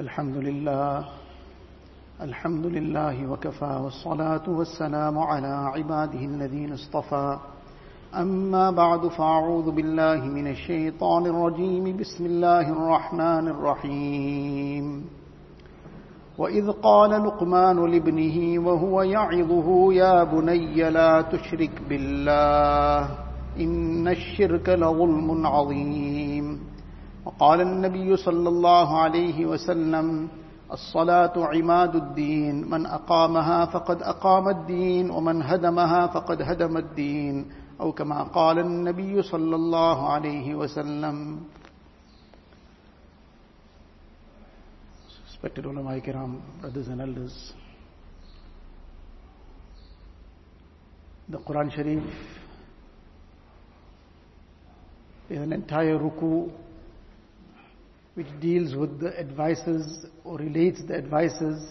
الحمد لله الحمد لله وكفى والصلاة والسلام على عباده الذين اصطفى. أما بعد فأعوذ بالله من الشيطان الرجيم. بسم الله الرحمن الرحيم. وإذ قال لقمان لابنه وهو يعظه يا بني لا تشرك بالله إن الشرك لظلم عظيم. وقال النبي صلى الله عليه وسلم الصلاة عماد الدين من أقامها فقد أقام الدين ومن هدمها فقد هدم الدين أو كما قال النبي صلى الله عليه وسلم. Respected ulama kiram, brothers and elders, the Quran Sharif is an entire ruku which deals with the advices or relates the advices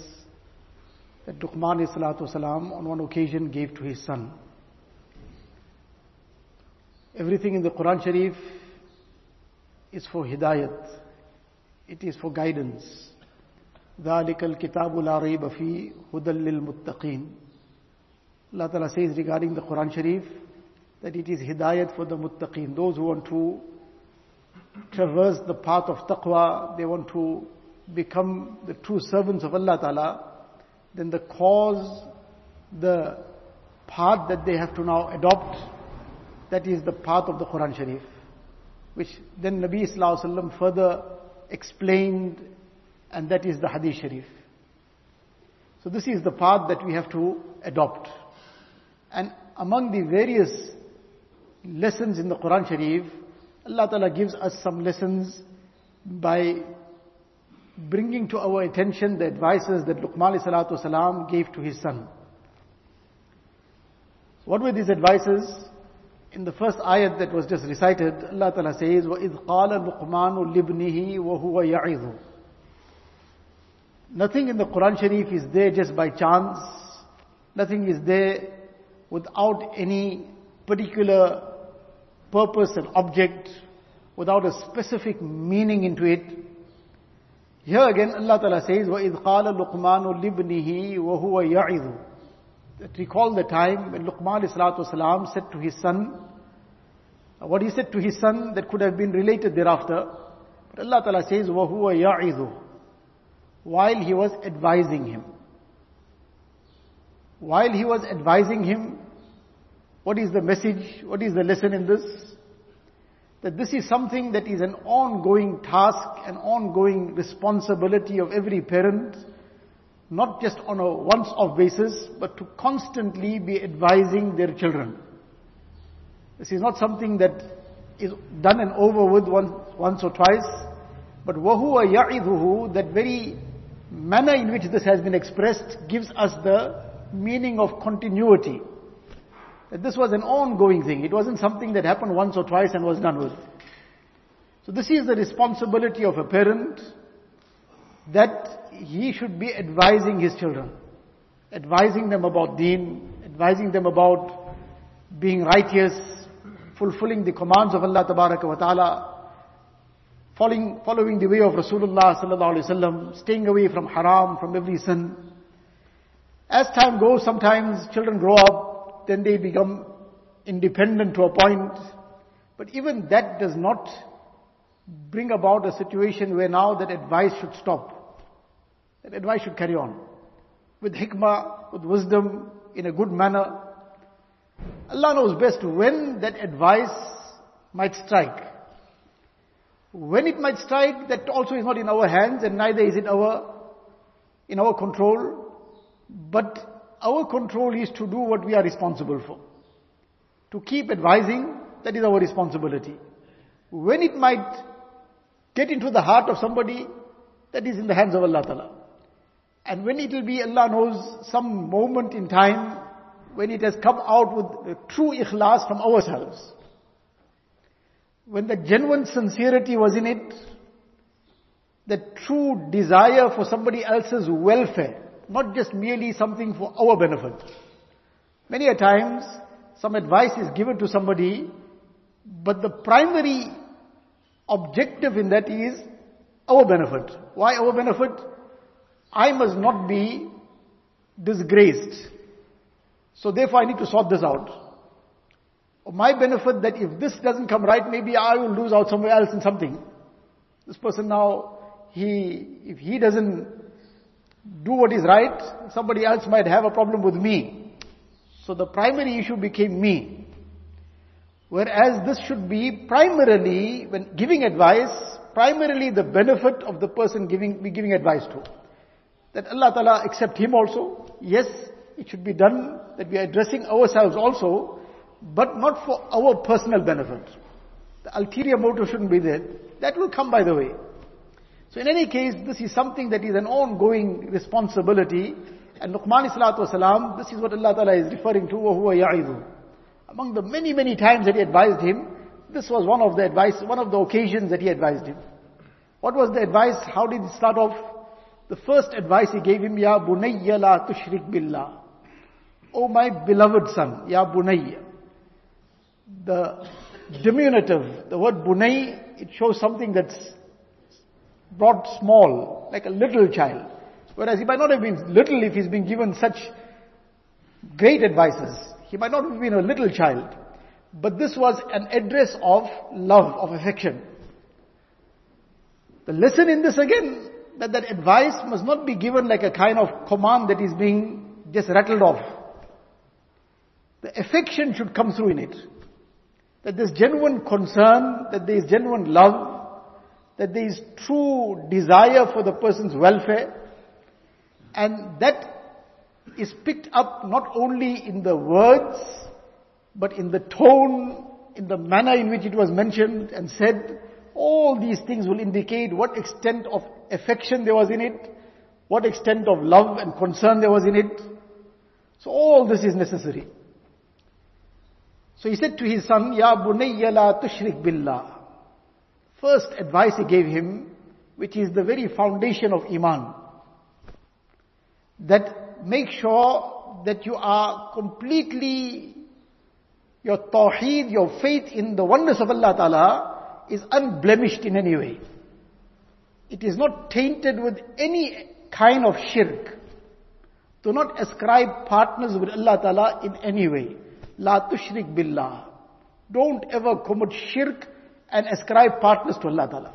that Luqman salam on one occasion gave to his son. Everything in the Quran Sharif is for hidayat. It is for guidance. ذَلِكَ الْكِتَابُ لَا رَيْبَ فِي هُدًى لِلْمُتَّقِينَ Allah Ta'ala says regarding the Quran Sharif that it is hidayat for the muttaqeen, those who want to traverse the path of taqwa, they want to become the true servants of Allah Ta'ala, then the cause, the path that they have to now adopt, that is the path of the Quran Sharif. Which then Nabi Wasallam further explained, and that is the Hadith Sharif. So this is the path that we have to adopt. And among the various lessons in the Quran Sharif, Allah Ta'ala gives us some lessons by bringing to our attention the advices that Luqman salatu salam gave to his son. What were these advices? In the first ayat that was just recited, Allah Ta'ala says, وَإِذْ قَالَ لُقْمَانُ لِبْنِهِ وَهُوَ يَعِظُ Nothing in the Quran Sharif is there just by chance. Nothing is there without any particular purpose and object, without a specific meaning into it. Here again Allah Ta'ala says, وَإِذْ قَالَ لُقْمَانُ لِبْنِهِ وَهُوَ يَعِظُ That recall the time when Luqman salam said to his son, what he said to his son that could have been related thereafter. But Allah Ta'ala says, وَهُوَ يَعِظُ While he was advising him. While he was advising him, what is the message? What is the lesson in this? That this is something that is an ongoing task, an ongoing responsibility of every parent, not just on a once-off basis, but to constantly be advising their children. This is not something that is done and over with once, once or twice, but وَهُوَ يَعِذُهُ That very manner in which this has been expressed gives us the meaning of continuity. That this was an ongoing thing. It wasn't something that happened once or twice and was done with. So this is the responsibility of a parent that he should be advising his children. Advising them about deen, advising them about being righteous, fulfilling the commands of Allah wa ta'ala, following, following the way of Rasulullah sallallahu alaihi wasallam, staying away from haram, from every sin. As time goes, sometimes children grow up, then they become independent to a point. But even that does not bring about a situation where now that advice should stop. That advice should carry on. With hikmah, with wisdom, in a good manner. Allah knows best when that advice might strike. When it might strike, that also is not in our hands and neither is it our, in our control. But our control is to do what we are responsible for. To keep advising, that is our responsibility. When it might get into the heart of somebody, that is in the hands of Allah Ta'ala. And when it will be, Allah knows, some moment in time, when it has come out with true ikhlas from ourselves. When the genuine sincerity was in it, the true desire for somebody else's welfare, not just merely something for our benefit. Many a times, some advice is given to somebody, but the primary objective in that is our benefit. Why our benefit? I must not be disgraced. So therefore I need to sort this out. My benefit that if this doesn't come right, maybe I will lose out somewhere else in something. This person now, he, if he doesn't do what is right, somebody else might have a problem with me. So the primary issue became me. Whereas this should be primarily, when giving advice, primarily the benefit of the person giving, be giving advice to. That Allah Ta'ala accept him also. Yes, it should be done that we are addressing ourselves also, but not for our personal benefit. The ulterior motive shouldn't be there. That will come by the way. So in any case, this is something that is an ongoing responsibility. And Luqman salatu wasalam, this is what Allah Ta'ala is referring to, وَهُوَ يَعِذُ Among the many, many times that he advised him, this was one of the advice, one of the occasions that he advised him. What was the advice? How did it start off? The first advice he gave him, Ya bunayya la tushrik billah. Oh my beloved son, Ya bunayya. The diminutive, the word bunay, it shows something that's brought small, like a little child. Whereas he might not have been little if he's been given such great advices. He might not have been a little child. But this was an address of love, of affection. The lesson in this again, that that advice must not be given like a kind of command that is being just rattled off. The affection should come through in it. That there's genuine concern, that there is genuine love, that there is true desire for the person's welfare, and that is picked up not only in the words, but in the tone, in the manner in which it was mentioned and said, all these things will indicate what extent of affection there was in it, what extent of love and concern there was in it. So all this is necessary. So he said to his son, Ya bunayya la tushrik billah. First advice he gave him, which is the very foundation of Iman. That make sure that you are completely, your tawheed, your faith in the oneness of Allah Ta'ala is unblemished in any way. It is not tainted with any kind of shirk. Do not ascribe partners with Allah Ta'ala in any way. La tushrik billah. Don't ever commit shirk and ascribe partners to Allah Ta'ala.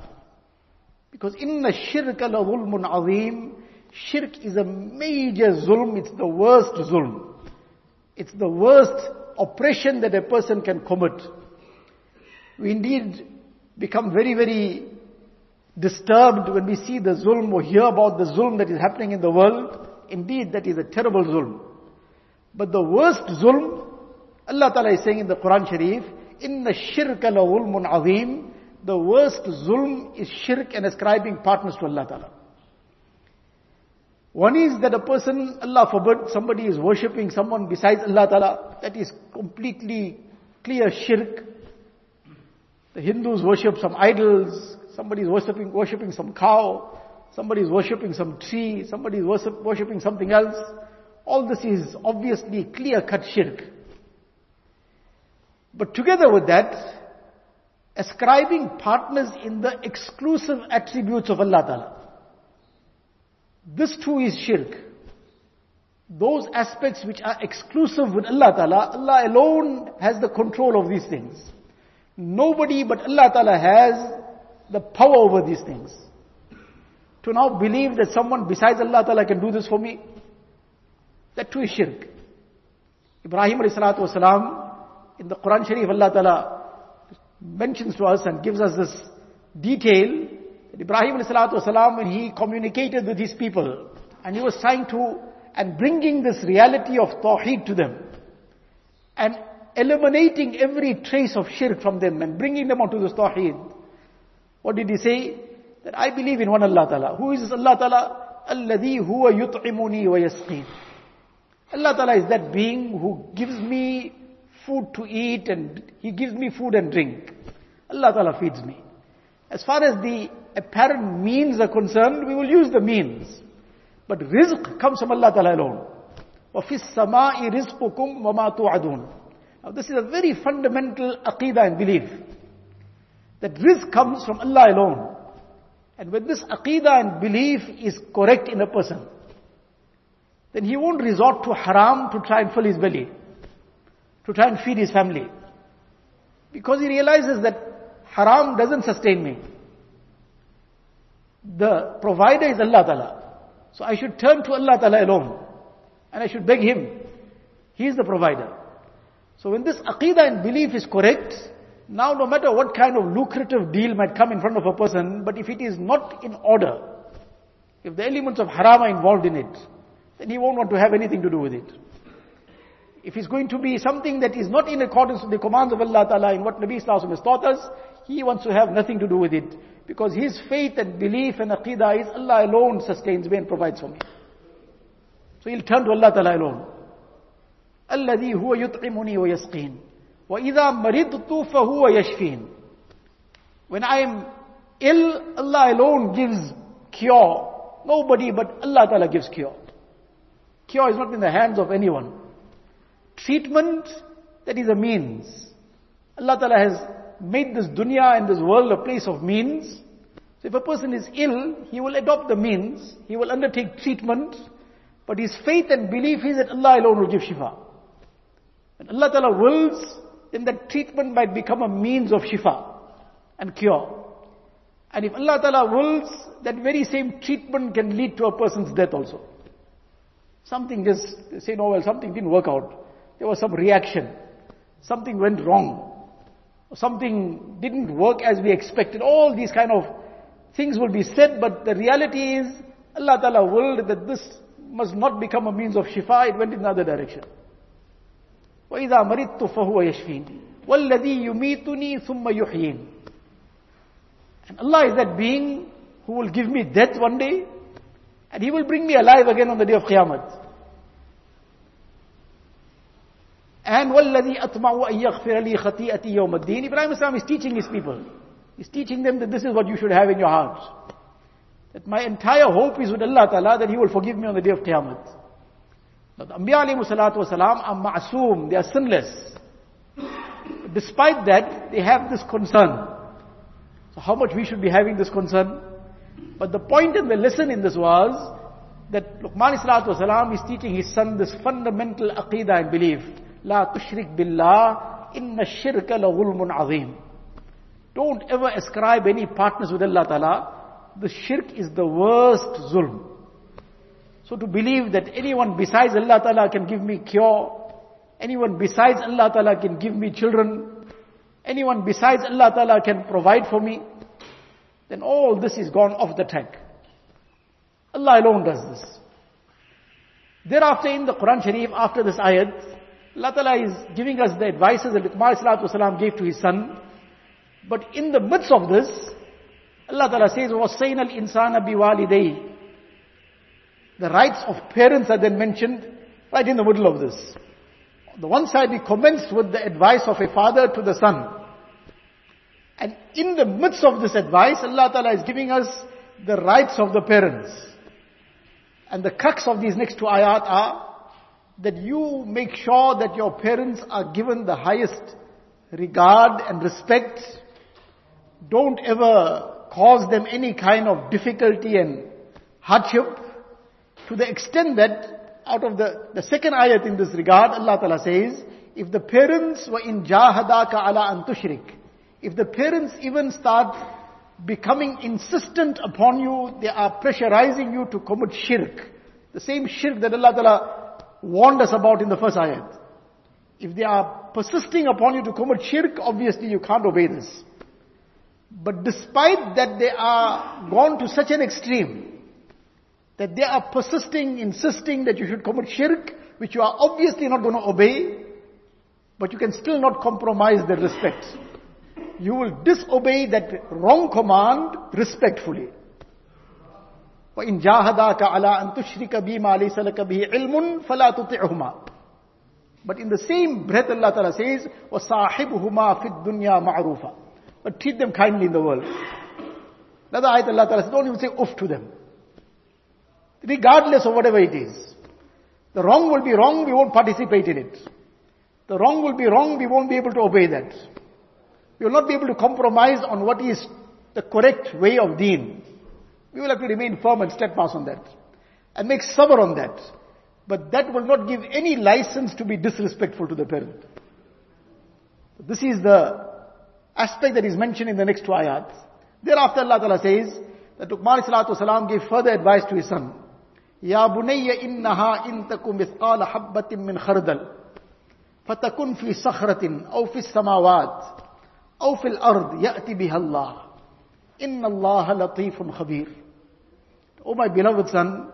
Because inna shirka la zulmun azim. Shirk is a major zulm. It's the worst zulm. It's the worst oppression that a person can commit. We indeed become very, very disturbed when we see the zulm or hear about the zulm that is happening in the world. Indeed, that is a terrible zulm. But the worst zulm, Allah Ta'ala is saying in the Quran Sharif, Inna shirka la zulmun azim. The worst zulm is shirk and ascribing partners to Allah Ta'ala. One is that a person, Allah forbid, somebody is worshipping someone besides Allah Ta'ala. That is completely clear shirk. The Hindus worship some idols. Somebody is worshipping, worshipping some cow. Somebody is worshipping some tree. Somebody is worship, worshipping something else. All this is obviously clear cut shirk. But together with that, ascribing partners in the exclusive attributes of Allah Ta'ala. This too is shirk. Those aspects which are exclusive with Allah Ta'ala, Allah alone has the control of these things. Nobody but Allah Ta'ala has the power over these things. To now believe that someone besides Allah Ta'ala can do this for me, that too is shirk. Ibrahim alayhi salatu wasalam, in the Quran Sharif, Allah Ta'ala mentions to us and gives us this detail that Ibrahim والسلام, when he communicated with his people and he was trying to and bringing this reality of Tawheed to them and eliminating every trace of shirk from them and bringing them onto this Tawheed. What did he say? That I believe in one Allah Ta'ala. Who is this Allah Ta'ala? الذي هو يطعمني ويسقين. Allah Ta'ala is that being who gives me food to eat and He gives me food and drink. Allah Ta'ala feeds me. As far as the apparent means are concerned, we will use the means. But rizq comes from Allah Ta'ala alone. وَفِي السَّمَاءِ رِزْقُكُمْ وَمَا تُوعَدُونَ Now this is a very fundamental aqidah and belief. That rizq comes from Allah alone. And when this aqidah and belief is correct in a person, then he won't resort to haram to try and fill his belly, to try and feed his family. Because he realizes that haram doesn't sustain me. The provider is Allah Ta'ala. So I should turn to Allah Ta'ala alone. And I should beg Him. He is the provider. So when this aqidah and belief is correct, now no matter what kind of lucrative deal might come in front of a person, but if it is not in order, if the elements of haram are involved in it, then he won't want to have anything to do with it. If it's going to be something that is not in accordance with the commands of Allah Ta'ala in what Nabi Sallallahu has taught us, he wants to have nothing to do with it. Because his faith and belief and aqidah is Allah alone sustains me and provides for me. So he'll turn to Allah Ta'ala alone. الذي هو يطعمني ويسقين وإذا مرضت فهو يشفين When I am ill, Allah alone gives cure. Nobody but Allah Ta'ala gives cure. Cure is not in the hands of anyone. Treatment, that is a means. Allah Ta'ala has made this dunya and this world a place of means. So if a person is ill, he will adopt the means, he will undertake treatment, but his faith and belief is that Allah alone will give shifa. When Allah Ta'ala wills, then that treatment might become a means of shifa and cure. And if Allah Ta'ala wills, that very same treatment can lead to a person's death also. Something just, say, no, well, something didn't work out There was some reaction. Something went wrong. Something didn't work as we expected. All these kind of things will be said, but the reality is, Allah Ta'ala willed that this must not become a means of shifa, it went in another direction. وَإِذَا مَرِضْتُ فَهُوَ يَشْفِينِ وَالَّذِي يُمِيتُنِي ثُمَّ يُحْيِينِ And Allah is that being who will give me death one day, and He will bring me alive again on the day of Qiyamah. And وَالَّذِي أَطْمَعُ أَن يَغْفِرَ لِي خَطِيئَتِي يَوْمَ الدِّينِ Ibrahim Islam is teaching his people. He's teaching them that this is what you should have in your hearts. That my entire hope is with Allah Ta'ala that He will forgive me on the day of Qiyamah. Now the Anbiya alayhi salatu wasalam are ma'soom, they are sinless. Despite that, they have this concern. So how much we should be having this concern? But the point and the lesson in this was that Luqman salatu wasalam is teaching his son this fundamental aqidah and belief. La tushrik billah, inna la ghulmun azim. Don't ever ascribe any partners with Allah Ta'ala. The shirk is the worst zulm. So to believe that anyone besides Allah Ta'ala can give me cure, anyone besides Allah Ta'ala can give me children, anyone besides Allah Ta'ala can provide for me, then all this is gone off the track. Allah alone does this. Thereafter in the Quran Sharif, after this ayat, Allah Ta'ala is giving us the advices that Luqman gave to his son. But in the midst of this, Allah Ta'ala says, وَصَيْنَا الْإِنسَانَ بِوَالِدَيْهِ the rights of parents are then mentioned right in the middle of this. On the one side, we commenced with the advice of a father to the son. And in the midst of this advice, Allah Ta'ala is giving us the rights of the parents. And the crux of these next two ayat are that you make sure that your parents are given the highest regard and respect. Don't ever cause them any kind of difficulty and hardship. To the extent that out of the, the second ayat in this regard, Allah Ta'ala says, if the parents were in jahadaka ala antushrik, if the parents even start becoming insistent upon you, they are pressurizing you to commit shirk. The same shirk that Allah Ta'ala warned us about in the first ayat. If they are persisting upon you to commit shirk, obviously you can't obey this. But despite that they are gone to such an extreme, that they are persisting, insisting that you should commit shirk, which you are obviously not going to obey, but you can still not compromise their respect. You will disobey that wrong command respectfully. وَإِن جَاهَدَاكَ عَلَىٰ أَن تُشْرِكَ بِي مَا لَيْسَ لَكَ بِهِ عِلْمٌ فَلَا تُطِعْهُمَا But in the same breath Allah Ta'ala says, وَصَاحِبُهُمَا فِي الدُّنْيَا مَعْرُوفًا But treat them kindly in the world. Another ayat Allah Ta'ala says, don't even say uff to them regardless of whatever it is. The wrong will be wrong, we won't participate in it. The wrong will be wrong, we won't be able to obey that. We will not be able to compromise on what is the correct way of deen. We will have to remain firm and steadfast on that. And make sabr on that. But that will not give any license to be disrespectful to the parent. This is the aspect that is mentioned in the next two ayats. Thereafter Allah Ta'ala says that Luqman salatu salam gave further advice to his son. يا بني إنها إن تكن مثقال حبة من خردل فتكن في صخرة أو في السماوات أو في الأرض يأتي بها الله Inna Allah latifun khabir. Oh my beloved son,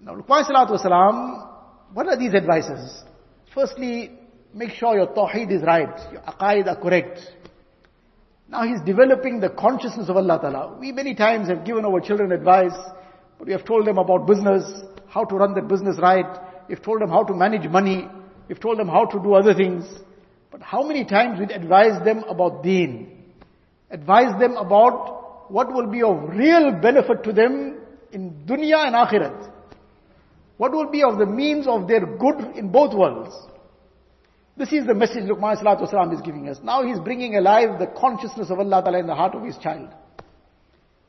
now Luqman salatu wasalam, what are these advices? Firstly, make sure your tawheed is right, your aqaid are correct. Now he's developing the consciousness of Allah Ta'ala. We many times have given our children advice, but we have told them about business, how to run that business right, we've told them how to manage money, we've told them how to do other things. But how many times we've advised them about deen? Advise them about what will be of real benefit to them in dunya and akhirat. What will be of the means of their good in both worlds. This is the message Luqman salatu is giving us. Now he's bringing alive the consciousness of Allah Ta'ala in the heart of his child.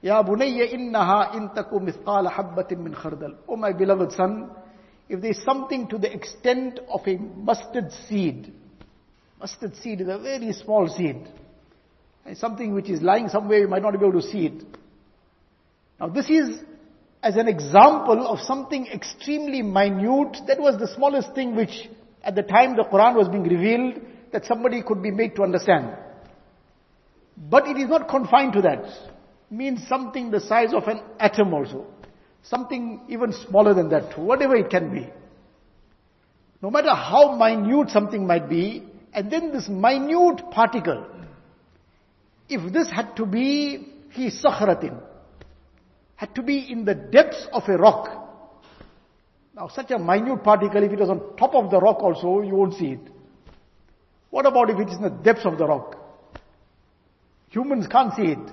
Ya bunayya innaha in taku mithqala habbatin min khardal. Oh my beloved son, if there is something to the extent of a mustard seed, mustard seed is a very small seed. Something which is lying somewhere, you might not be able to see it. Now this is as an example of something extremely minute, that was the smallest thing which at the time the Quran was being revealed that somebody could be made to understand. But it is not confined to that. It means something the size of an atom also. Something even smaller than that, whatever it can be. No matter how minute something might be, and then this minute particle, if this had to be fi sakhratin, had to be in the depths of a rock, now such a minute particle, if it was on top of the rock also, you won't see it. What about if it is in the depths of the rock? Humans can't see it.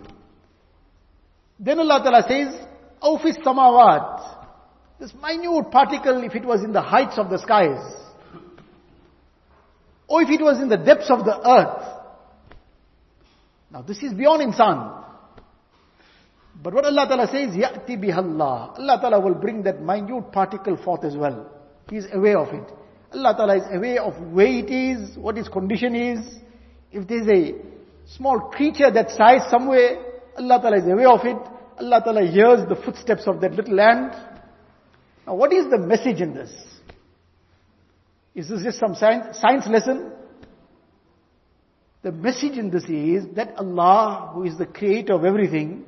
Then Allah Ta'ala says, Awfis samawat. This minute particle, if it was in the heights of the skies, or if it was in the depths of the earth. Now this is beyond insan. But what Allah Ta'ala says, Ya'ti bihallah. Allah Ta'ala will bring that minute particle forth as well. He is aware of it. Allah Ta'ala is aware of where it is, what its condition is. If there is a small creature that size somewhere, Allah Ta'ala is aware of it. Allah Ta'ala hears the footsteps of that little ant. Now what is the message in this? Is this just some science, science lesson? The message in this is that Allah, who is the creator of everything,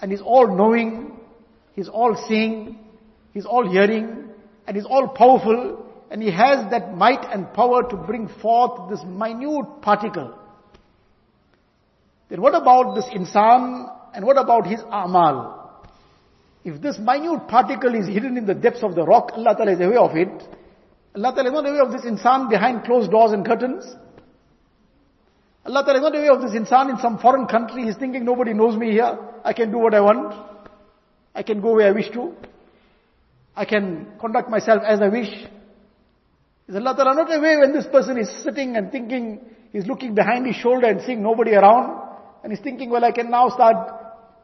and is all knowing, He's all seeing, He's all hearing, and He's all powerful, and He has that might and power to bring forth this minute particle. Then what about this insan, and what about his amal? If this minute particle is hidden in the depths of the rock, Allah Ta'ala is aware of it. Allah Ta'ala is not aware of this insan behind closed doors and curtains. Allah Ta'ala is not aware of this insan in some foreign country. He's thinking nobody knows me here. I can do what I want. I can go where I wish to. I can conduct myself as I wish. Is Allah Ta'ala not aware when this person is sitting and thinking, he's looking behind his shoulder and seeing nobody around? And he's thinking, well I can now start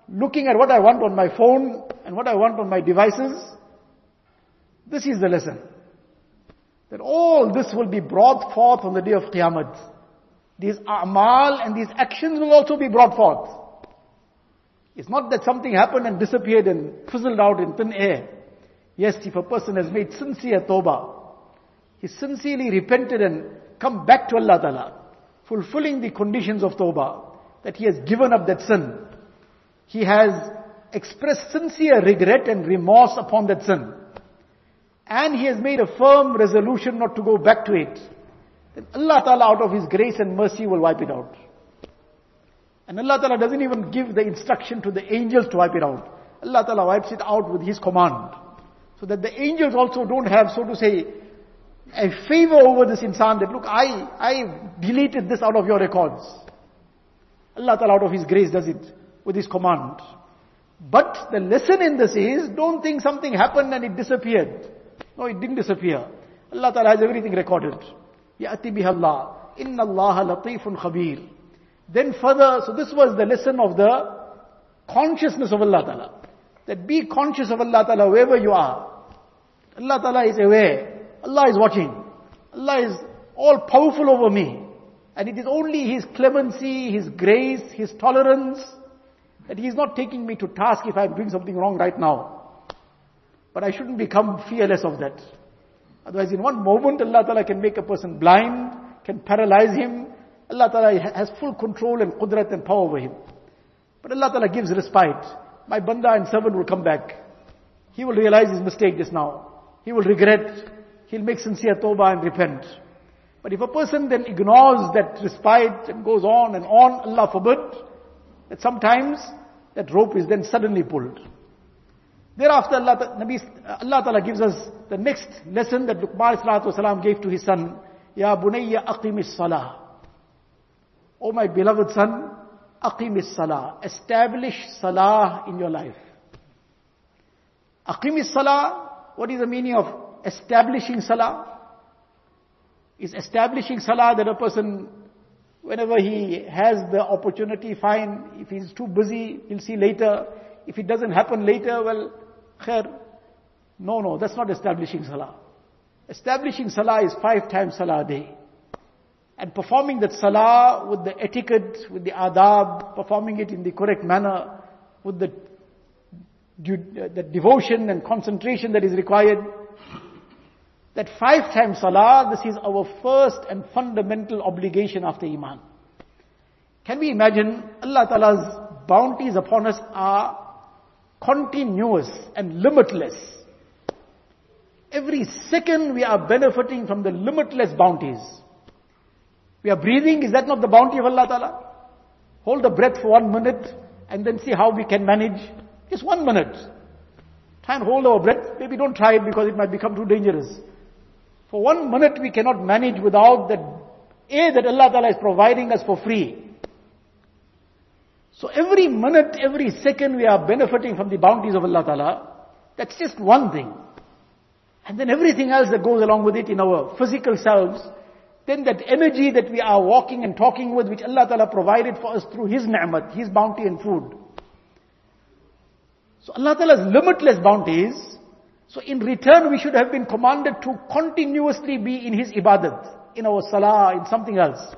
looking at what I want on my phone and what I want on my devices. This is the lesson. That all this will be brought forth on the day of Qiyamah. These a'mal and these actions will also be brought forth. It's not that something happened and disappeared and fizzled out in thin air. Yes, if a person has made sincere tawbah, he sincerely repented and come back to Allah Ta'ala, fulfilling the conditions of tawbah, that he has given up that sin. He has expressed sincere regret and remorse upon that sin. And he has made a firm resolution not to go back to it then Allah Ta'ala out of His grace and mercy will wipe it out. And Allah Ta'ala doesn't even give the instruction to the angels to wipe it out. Allah Ta'ala wipes it out with His command. So that the angels also don't have, so to say, a favor over this insan that look, I, I deleted this out of your records. Allah Ta'ala out of His grace does it with His command. But the lesson in this is, don't think something happened and it disappeared. No, it didn't disappear. Allah Ta'ala has everything recorded. Ya'ti biha Allah. Inna Allah latifun khabir. Then further, so this was the lesson of the consciousness of Allah Ta'ala. That be conscious of Allah Ta'ala wherever you are. Allah Ta'ala is aware. Allah is watching. Allah is all powerful over me. And it is only His clemency, His grace, His tolerance, that He is not taking me to task if I'm doing something wrong right now. But I shouldn't become fearless of that. Otherwise in one moment Allah Ta'ala can make a person blind, can paralyze him. Allah Ta'ala has full control and qudrat and power over him. But Allah Ta'ala gives respite. My banda and servant will come back. He will realize his mistake just now. He will regret. He'll make sincere tawbah and repent. But if a person then ignores that respite and goes on and on, Allah forbid, that sometimes that rope is then suddenly pulled. Thereafter Allah, Ta'ala gives us the next lesson that Luqman salam gave to his son. Ya bunayya aqimis salah. O my beloved son, aqimis salah. Establish salah in your life. Aqimis salah, what is the meaning of establishing salah? Is establishing salah that a person, whenever he has the opportunity, fine. If he's too busy, he'll see later. If it doesn't happen later, well, khair. No, no, that's not establishing salah. Establishing salah is five times salah a day. And performing that salah with the etiquette, with the adab, performing it in the correct manner, with the, uh, the devotion and concentration that is required. That five times salah, this is our first and fundamental obligation after iman. Can we imagine Allah Ta'ala's bounties upon us are continuous and limitless. Every second we are benefiting from the limitless bounties. We are breathing, is that not the bounty of Allah Ta'ala? Hold the breath for one minute and then see how we can manage. Just one minute. Try and hold our breath. Maybe don't try it because it might become too dangerous. For one minute we cannot manage without the air that Allah Ta'ala is providing us for free. So every minute, every second we are benefiting from the bounties of Allah Ta'ala. That's just one thing. And then everything else that goes along with it in our physical selves, then that energy that we are walking and talking with, which Allah Ta'ala provided for us through His ni'mat, His bounty and food. So Allah Ta'ala's limitless bounties, so in return we should have been commanded to continuously be in His ibadat, in our salah, in something else.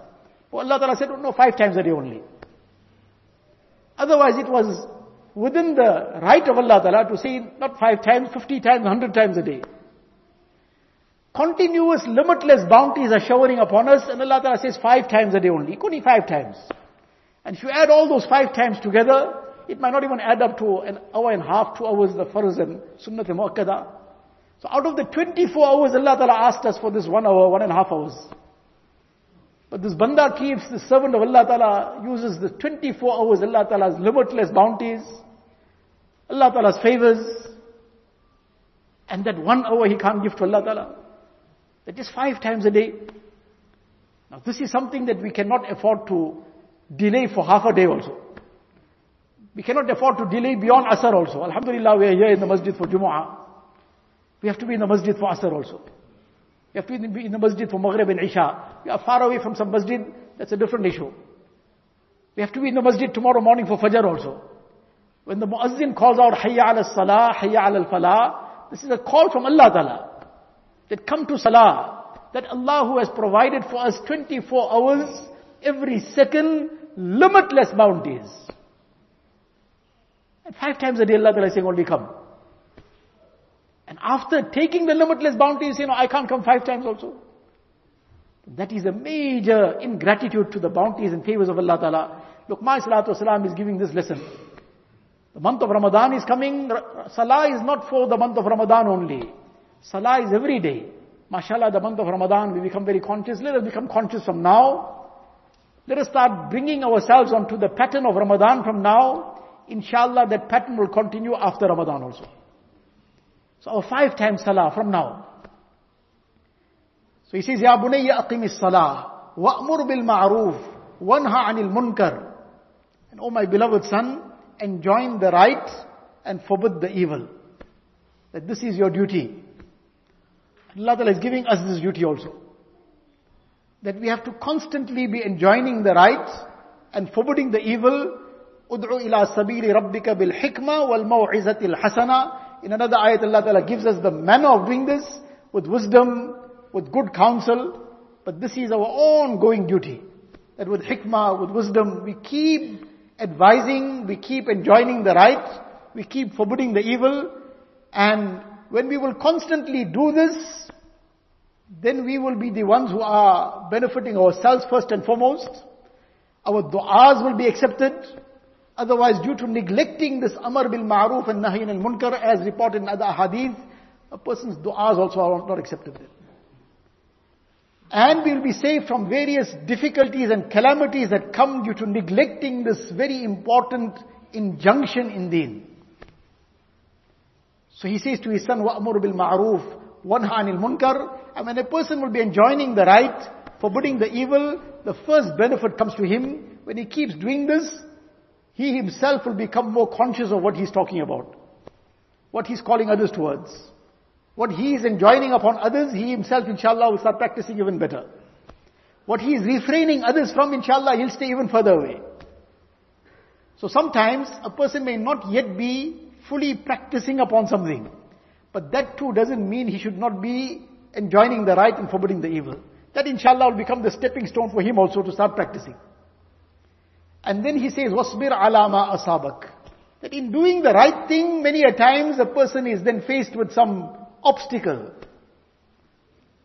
But Allah Ta'ala said, oh, no, five times a day only. Otherwise it was within the right of Allah Ta'ala to say not five times, fifty times, hundred times a day. Continuous, limitless bounties are showering upon us and Allah Ta'ala says five times a day only. Only five times. And if you add all those five times together, it might not even add up to an hour and a half, two hours, the farz and sunnat muakkada. So out of the 24 hours Allah Ta'ala asked us for this one hour, one and a half hours. But this banda keeps, the servant of Allah Ta'ala uses the 24 hours Allah Ta'ala's limitless bounties, Allah Ta'ala's favors, and that one hour he can't give to Allah Ta'ala. That is five times a day. Now this is something that we cannot afford to delay for half a day also. We cannot afford to delay beyond Asr also. Alhamdulillah we are here in the masjid for Jumu'ah. We have to be in the masjid for Asr also. You have to be in the masjid for Maghrib and Isha. You are far away from some masjid, that's a different issue. We have to be in the masjid tomorrow morning for Fajr also. When the muazzin calls out Hayya ala salah, Hayya ala falah, this is a call from Allah Ta'ala. That come to salah. That Allah who has provided for us 24 hours, every second, limitless bounties. And five times a day Allah Ta'ala is saying only come. And after taking the limitless bounties, you know, I can't come five times also. That is a major ingratitude to the bounties and favors of Allah Ta'ala. Luqman Salatu Salam is giving this lesson. The month of Ramadan is coming. Salah is not for the month of Ramadan only. Salah is every day. MashaAllah, the month of Ramadan, we become very conscious. Let us become conscious from now. Let us start bringing ourselves onto the pattern of Ramadan from now. Inshallah, that pattern will continue after Ramadan also. So our five times salah from now. So he says, Ya bunayya aqimis salah, wa'mur bil ma'roof, wanha anil munkar. And oh my beloved son, enjoin the right and forbid the evil. That this is your duty. Allah Ta'ala is giving us this duty also. That we have to constantly be enjoining the right and forbidding the evil rabbika bil hikmah wal maw'izati al hasana. In another ayat Allah Ta'ala gives us the manner of doing this with wisdom, with good counsel. But this is our ongoing duty. That with hikmah, with wisdom, we keep advising, we keep enjoining the right, we keep forbidding the evil, and when we will constantly do this, then we will be the ones who are benefiting ourselves first and foremost. Our du'as will be accepted. Otherwise, due to neglecting this amar bil ma'ruf and nahi al munkar as reported in other hadith, a person's du'as also are not accepted then. And we will be saved from various difficulties and calamities that come due to neglecting this very important injunction in deen. So he says to his son, وَأْمُرْ بِالْمَعْرُوفِ وَنْهَا عَنِ الْمُنْكَرِ And when a person will be enjoining the right, forbidding the evil, the first benefit comes to him. When he keeps doing this, he himself will become more conscious of what he's talking about. What he's calling others towards. What he is enjoining upon others, he himself inshallah will start practicing even better. What he is refraining others from, inshallah, he'll stay even further away. So sometimes a person may not yet be fully practicing upon something. But that too doesn't mean he should not be enjoining the right and forbidding the evil. That inshallah will become the stepping stone for him also to start practicing. And then he says, وَاصْبِرْ عَلَى مَا أَصَابَكَ That in doing the right thing, many a times a person is then faced with some obstacle.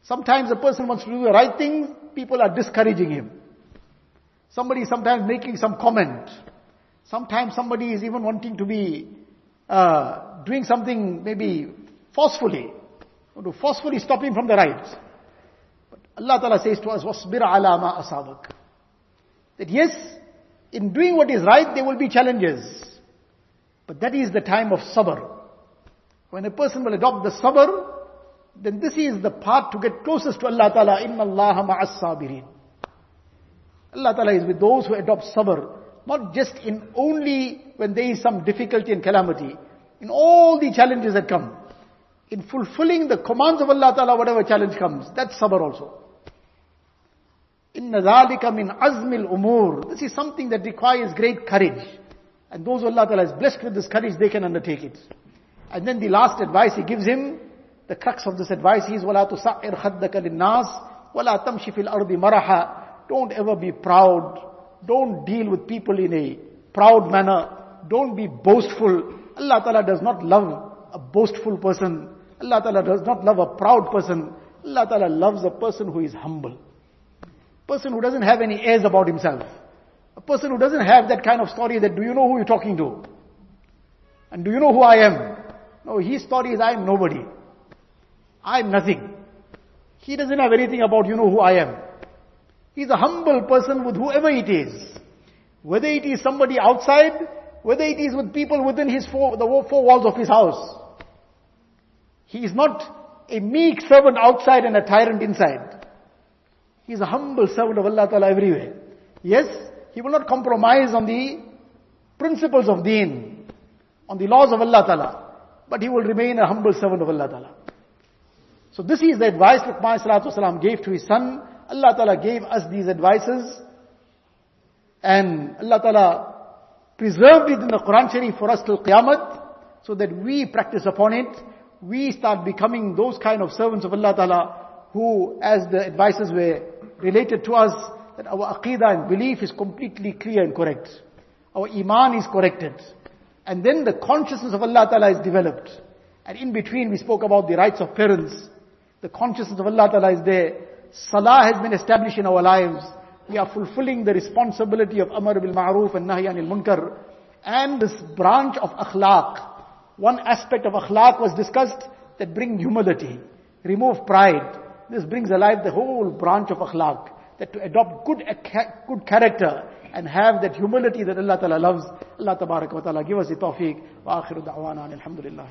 Sometimes a person wants to do the right thing, people are discouraging him. Somebody is sometimes making some comment. Sometimes somebody is even wanting to be uh, doing something maybe forcefully, to forcefully stop him from the right. But Allah Ta'ala says to us, وَاصْبِرْ عَلَى مَا أَصَابَكَ That yes, in doing what is right, there will be challenges. But that is the time of sabr. When a person will adopt the sabr, then this is the path to get closest to Allah Ta'ala. Inna Allah ma'as sabirin. Allah Ta'ala is with those who adopt sabr. Not just in only when there is some difficulty and calamity. In all the challenges that come. In fulfilling the commands of Allah Ta'ala, whatever challenge comes. That's sabr also. Inna dhalika min azmil umur. This is something that requires great courage. And those who Allah Ta'ala is blessed with this courage, they can undertake it. And then the last advice he gives him, the crux of this advice is, وَلَا تُسَعِّرْ خَدَّكَ لِلنَّاسِ وَلَا تَمْشِ فِي الْأَرْضِ مَرَحًا Don't ever be proud. Don't deal with people in a proud manner. Don't be boastful. Allah Ta'ala does not love a boastful person. Allah Ta'ala does not love a proud person. Allah Ta'ala loves a person who is humble. Person who doesn't have any airs about himself. A person who doesn't have that kind of story that do you know who you're talking to? And do you know who I am? No, his story is I am nobody. I am nothing. He doesn't have anything about you know who I am. He's a humble person with whoever it is. Whether it is somebody outside, whether it is with people within his four, the four walls of his house. He is not a meek servant outside and a tyrant inside. He is a humble servant of Allah Ta'ala everywhere. Yes, he will not compromise on the principles of deen, on the laws of Allah Ta'ala, but he will remain a humble servant of Allah Ta'ala. So this is the advice that Luqman gave to his son. Allah Ta'ala gave us these advices. And Allah Ta'ala preserved it in the Quran Sharif for us till Qiyamah. So that we practice upon it. We start becoming those kind of servants of Allah Ta'ala who, as the advices were related to us, that our aqidah and belief is completely clear and correct. Our iman is corrected. And then the consciousness of Allah Ta'ala is developed. And in between we spoke about the rights of parents. The consciousness of Allah Ta'ala is there. Salah has been established in our lives. We are fulfilling the responsibility of Amr bil Ma'ruf and Nahi anil Munkar. And this branch of akhlaq. One aspect of akhlaq was discussed that bring humility. Remove pride. This brings alive the whole branch of akhlaq. That to adopt good, good character and have that humility that Allah Ta'ala loves. Allah Ta'ala give us the tawfiq. Wa akhiru da'wana alhamdulillah.